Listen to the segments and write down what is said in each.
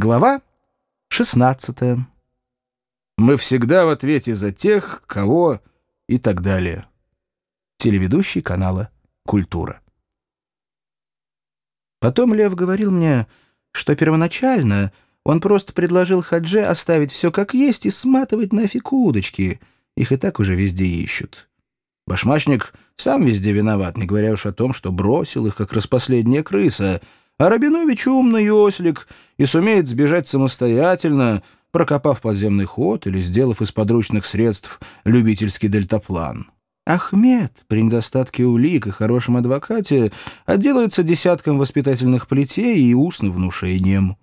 Глава 16. Мы всегда в ответе за тех, кого и так далее. Телеведущий канала «Культура». Потом Лев говорил мне, что первоначально он просто предложил Хадже оставить все как есть и сматывать нафиг удочки. Их и так уже везде ищут. Башмачник сам везде виноват, не говоря уж о том, что бросил их, как распоследняя крыса — а Рабинович умный ослик и сумеет сбежать самостоятельно, прокопав подземный ход или сделав из подручных средств любительский дельтаплан. Ахмед, при недостатке улик и хорошем адвокате, отделается десятком воспитательных плетей и устным внушением.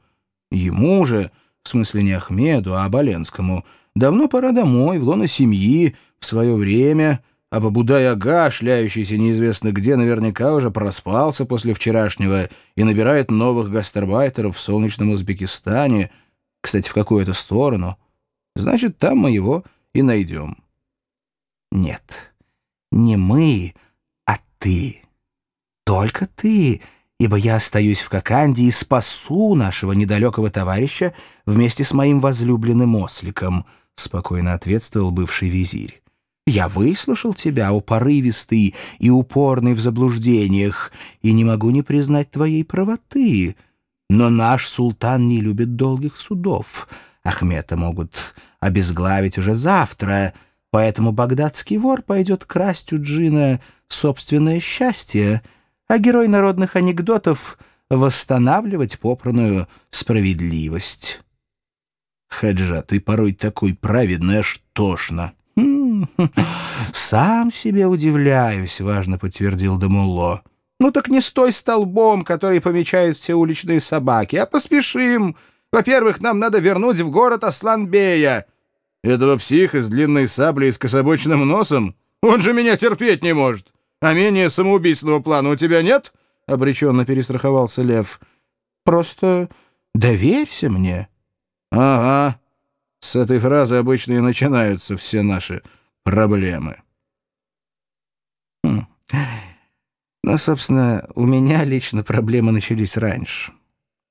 Ему же, в смысле не Ахмеду, а Абаленскому, давно пора домой, в лоно семьи, в свое время — а Бабудай-ага, шляющийся неизвестно где, наверняка уже проспался после вчерашнего и набирает новых гастарбайтеров в солнечном Узбекистане, кстати, в какую-то сторону. Значит, там мы его и найдем. Нет, не мы, а ты. Только ты, ибо я остаюсь в Коканде и спасу нашего недалекого товарища вместе с моим возлюбленным осликом, — спокойно ответствовал бывший визирь. Я выслушал тебя, о и упорный в заблуждениях, и не могу не признать твоей правоты. Но наш султан не любит долгих судов. Ахмета могут обезглавить уже завтра, поэтому багдадский вор пойдет красть у джина собственное счастье, а герой народных анекдотов — восстанавливать попранную справедливость. Хаджа, ты порой такой праведный, аж тошно. «Сам себе удивляюсь», — важно подтвердил Дамулло. «Ну так не стой столбом, который помечают все уличные собаки, а поспешим. Во-первых, нам надо вернуть в город Асланбея». «Этого психа с длинной саблей и с кособочным носом? Он же меня терпеть не может. А менее самоубийственного плана у тебя нет?» — обреченно перестраховался Лев. «Просто доверься мне». «Ага. С этой фразы обычно и начинаются все наши проблемы. Хм. Ну, собственно, у меня лично проблемы начались раньше.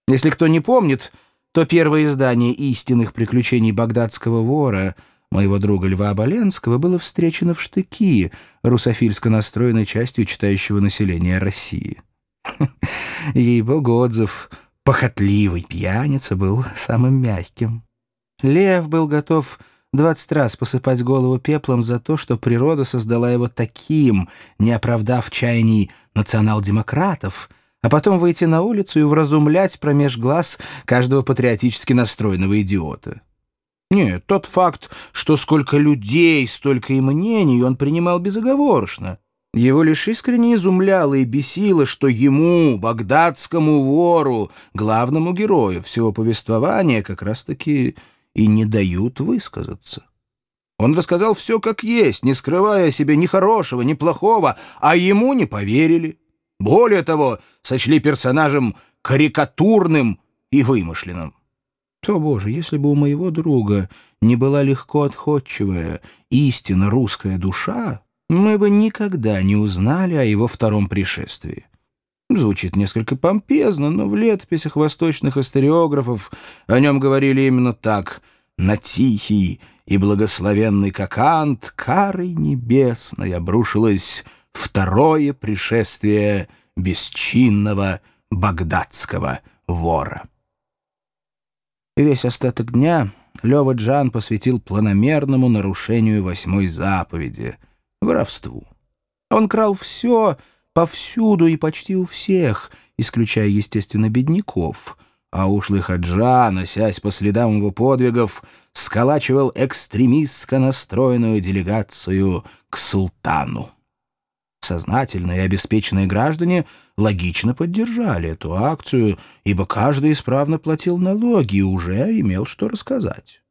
Если кто не помнит, то первое издание «Истинных приключений багдадского вора» моего друга Льва Оболенского было встречено в штыки русофильско настроенной частью читающего населения России. Ей-богу, отзыв «похотливый пьяница» был самым мягким. Лев был готов двадцать раз посыпать голову пеплом за то, что природа создала его таким, не оправдав чаяний национал-демократов, а потом выйти на улицу и вразумлять промеж глаз каждого патриотически настроенного идиота. Нет, тот факт, что сколько людей, столько и мнений, он принимал безоговорочно. Его лишь искренне изумляло и бесило, что ему, багдадскому вору, главному герою всего повествования, как раз-таки и не дают высказаться. Он рассказал все как есть, не скрывая о себе ни хорошего, ни плохого, а ему не поверили. Более того, сочли персонажем карикатурным и вымышленным. То, Боже, если бы у моего друга не была легко отходчивая, истинно русская душа, мы бы никогда не узнали о его втором пришествии. Звучит несколько помпезно, но в летописях восточных историографов о нем говорили именно так. «На тихий и благословенный Кокант карой небесной обрушилось второе пришествие бесчинного багдадского вора». Весь остаток дня Лёва Джан посвятил планомерному нарушению восьмой заповеди — воровству. Он крал все — повсюду и почти у всех, исключая, естественно, бедняков. А ушлый хаджа, носясь по следам его подвигов, сколачивал экстремистско настроенную делегацию к султану. Сознательные и обеспеченные граждане логично поддержали эту акцию, ибо каждый исправно платил налоги и уже имел что рассказать.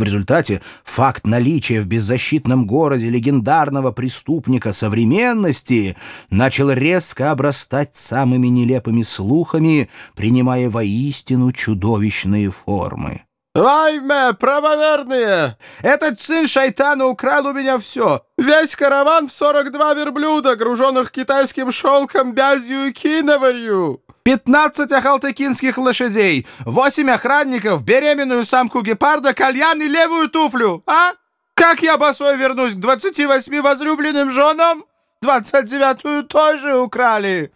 В результате факт наличия в беззащитном городе легендарного преступника современности начал резко обрастать самыми нелепыми слухами, принимая воистину чудовищные формы. «Вайме, правоверные! Этот сын шайтана украл у меня все! Весь караван в 42 верблюда, груженных китайским шелком, бязью и киноварью!» 15 ахалтыкинских лошадей, 8 охранников, беременную самку гепарда, кальян и левую туфлю, а? Как я босой вернусь к 28 возлюбленным женам? 29-ю тоже украли.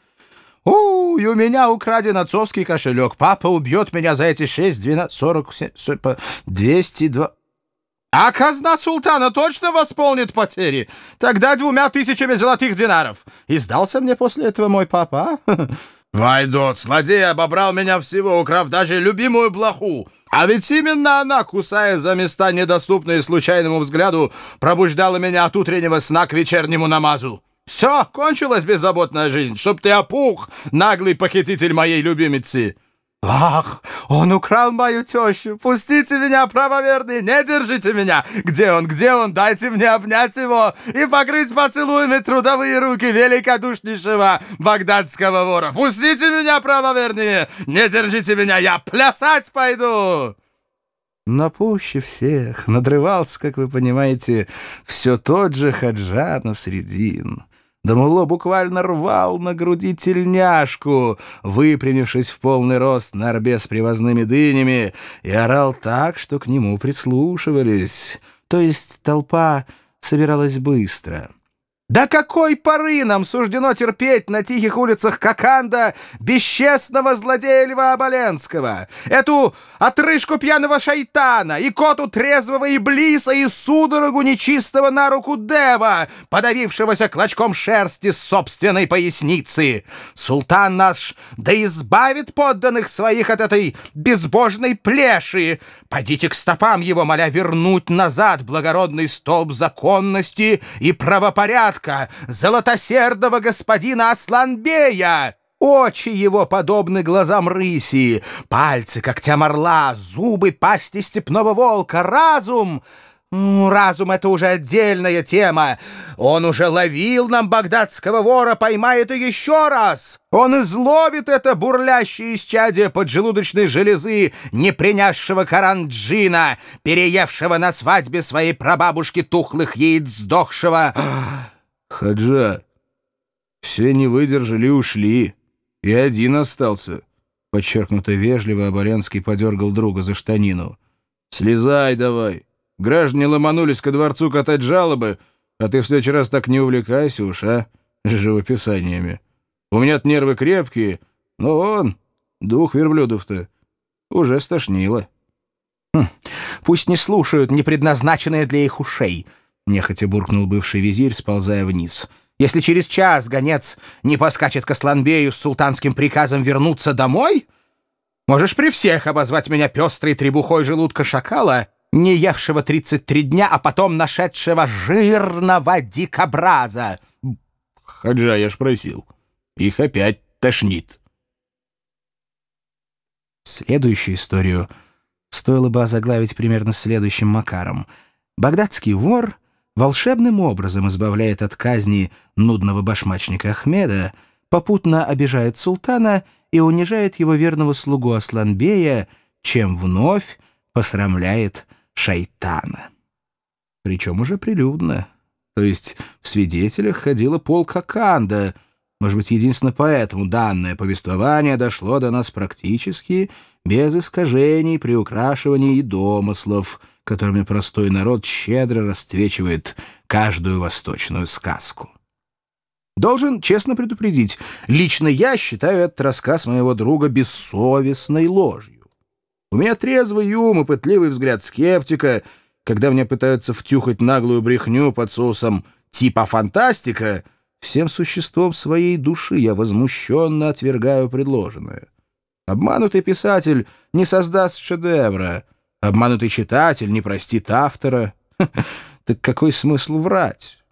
У, и у меня украден отцовский кошелек. Папа убьет меня за эти 6, 12, 47, 202... А казна султана точно восполнит потери? Тогда двумя тысячами золотых динаров. И сдался мне после этого мой папа, а? Вайдот, злодей обобрал меня всего, украв даже любимую блоху. А ведь именно она, кусая за места, недоступные случайному взгляду, пробуждала меня от утреннего сна к вечернему намазу. Все, кончилась беззаботная жизнь, чтоб ты опух, наглый похититель моей любимицы. «Ах, он украл мою тещу! Пустите меня, правоверный! Не держите меня! Где он, где он? Дайте мне обнять его и покрыть поцелуями трудовые руки великодушнейшего багдадского вора! Пустите меня, правоверные! Не держите меня! Я плясать пойду!» Но пуще всех надрывался, как вы понимаете, все тот же Хаджа Насредин. Дамуло буквально рвал на груди тельняшку, выпрямившись в полный рост на орбе с привозными дынями, и орал так, что к нему прислушивались. То есть толпа собиралась быстро. До какой поры нам суждено терпеть на тихих улицах Коканда бесчестного злодея Льва Оболенского, эту отрыжку пьяного шайтана, и коту трезвого Иблиса, и судорогу нечистого на руку Дева, подавившегося клочком шерсти собственной поясницы? Султан наш да избавит подданных своих от этой безбожной плеши. Пойдите к стопам его, моля вернуть назад благородный столб законности и правопорядка, порядка золотосердого господина Асланбея. Очи его подобны глазам рыси, пальцы когтям орла, зубы пасти степного волка, разум Разум — это уже отдельная тема. Он уже ловил нам багдадского вора, поймает и еще раз. Он изловит это бурлящее исчадие поджелудочной железы, не принявшего каранджина, переевшего на свадьбе своей прабабушки тухлых яиц сдохшего... «Хаджа, все не выдержали и ушли, и один остался», — подчеркнуто вежливо Абарянский подергал друга за штанину. «Слезай давай. Граждане ломанулись ко дворцу катать жалобы, а ты в следующий раз так не увлекайся уж, а, живописаниями. У меня-то нервы крепкие, но он, дух верблюдов-то, уже стошнило». Хм, «Пусть не слушают непредназначенное для их ушей», — нехотя буркнул бывший визирь, сползая вниз. «Если через час гонец не поскачет к Асланбею с султанским приказом вернуться домой, можешь при всех обозвать меня пестрой требухой желудка шакала, не явшего 33 дня, а потом нашедшего жирного дикобраза». «Хаджа, я ж просил. Их опять тошнит». Следующую историю стоило бы озаглавить примерно следующим макаром. Багдадский вор — волшебным образом избавляет от казни нудного башмачника Ахмеда, попутно обижает султана и унижает его верного слугу Асланбея, чем вновь посрамляет шайтана. Причем уже прилюдно. То есть в свидетелях ходила полка Канда. Может быть, единственно поэтому данное повествование дошло до нас практически без искажений, приукрашиваний и домыслов — которыми простой народ щедро расцвечивает каждую восточную сказку. Должен честно предупредить, лично я считаю этот рассказ моего друга бессовестной ложью. У меня трезвый ум и пытливый взгляд скептика, когда мне пытаются втюхать наглую брехню под соусом типа фантастика, всем существом своей души я возмущенно отвергаю предложенное. Обманутый писатель не создаст шедевра, Обманутый читатель не простит автора. Так какой смысл врать?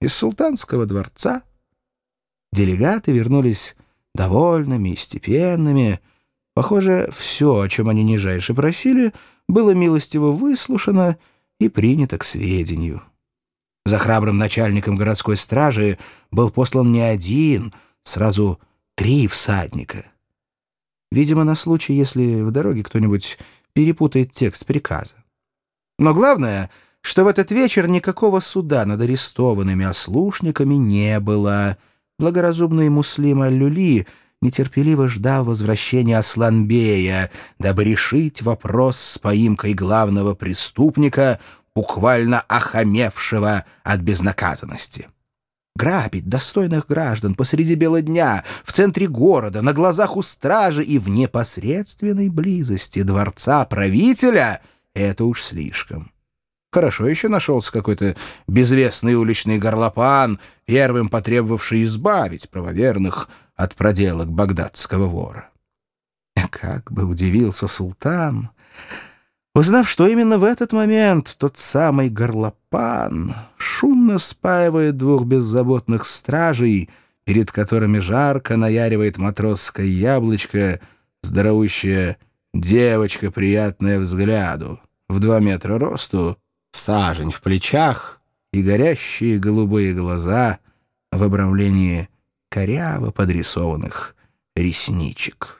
Из султанского дворца делегаты вернулись довольными и степенными. Похоже, все, о чем они нижайше просили, было милостиво выслушано и принято к сведению. За храбрым начальником городской стражи был послан не один, сразу три всадника. Видимо, на случай, если в дороге кто-нибудь перепутает текст приказа. Но главное, что в этот вечер никакого суда над арестованными ослушниками не было. Благоразумный муслим Аль-Люли нетерпеливо ждал возвращения Асланбея, дабы решить вопрос с поимкой главного преступника, буквально охамевшего от безнаказанности. Грабить достойных граждан посреди бела дня, в центре города, на глазах у стражи и в непосредственной близости дворца правителя — это уж слишком. Хорошо еще нашелся какой-то безвестный уличный горлопан, первым потребовавший избавить правоверных от проделок багдадского вора. Как бы удивился султан, узнав, что именно в этот момент тот самый горлопан шумно спаивает двух беззаботных стражей, перед которыми жарко наяривает матросское яблочко, здоровущая девочка, приятная взгляду, в два метра росту, сажень в плечах и горящие голубые глаза в обрамлении коряво подрисованных ресничек.